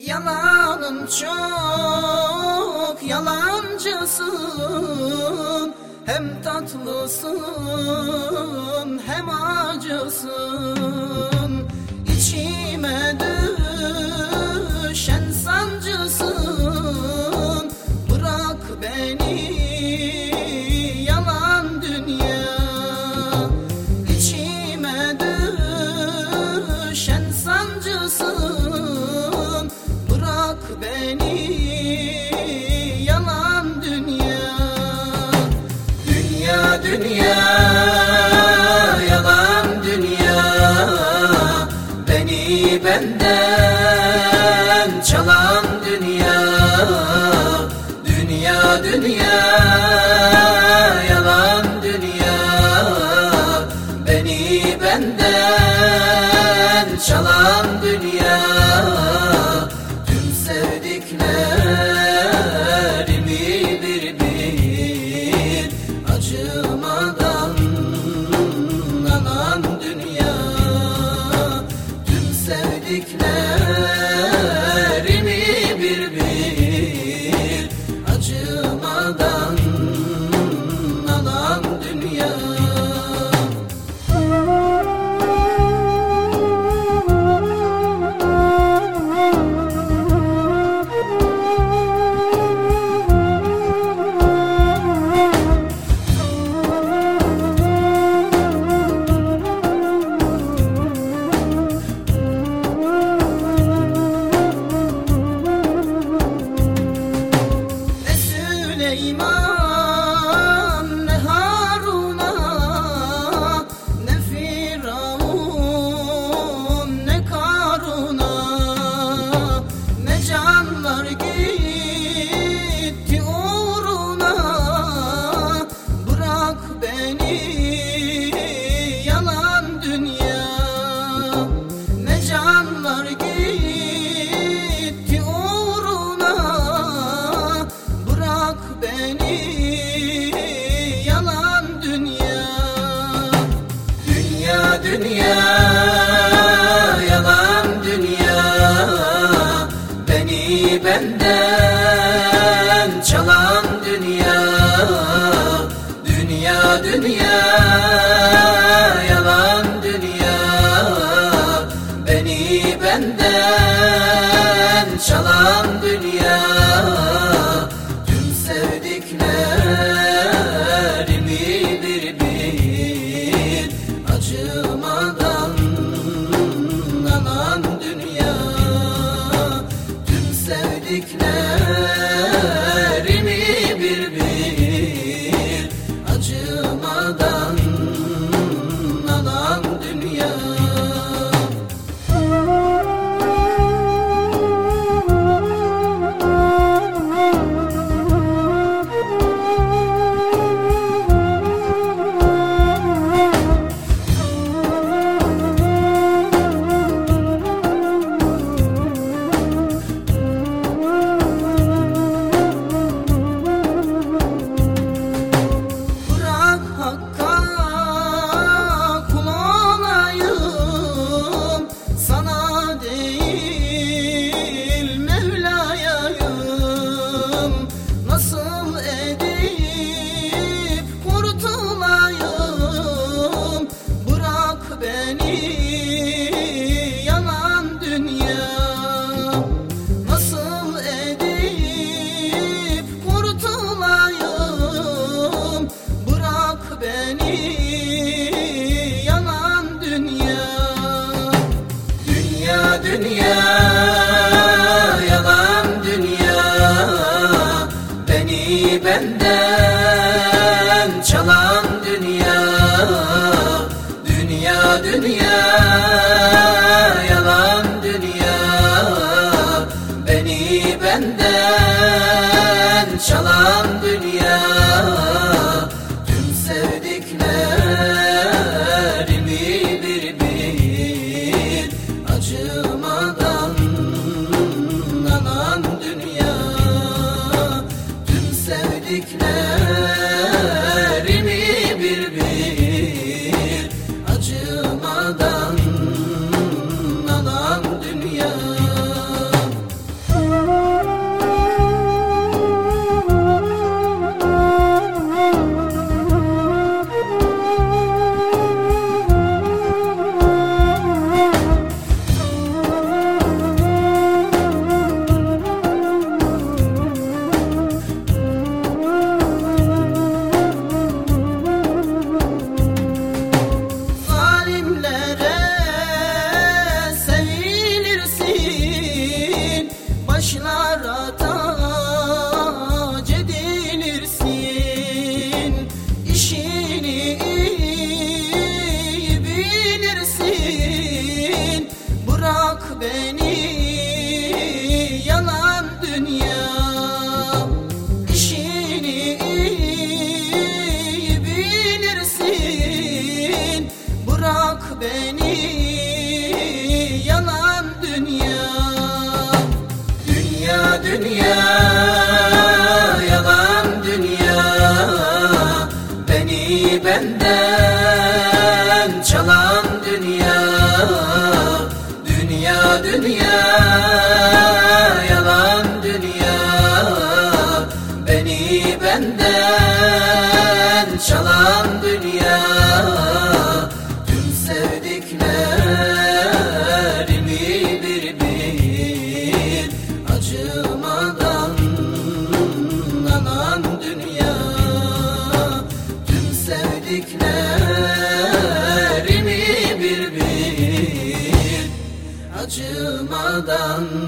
Yalanın çok yalancısın. Hem tatlısın hem acısın. dünya Yalan dünya. Beni benden çalan dünya. Dünya dünya. sevdikler. benden çalan dünya Dünya dünya yalan dünya. Beni benden dünya Yalan dünya. Beni benden çalan dünya Dünya dünya Done.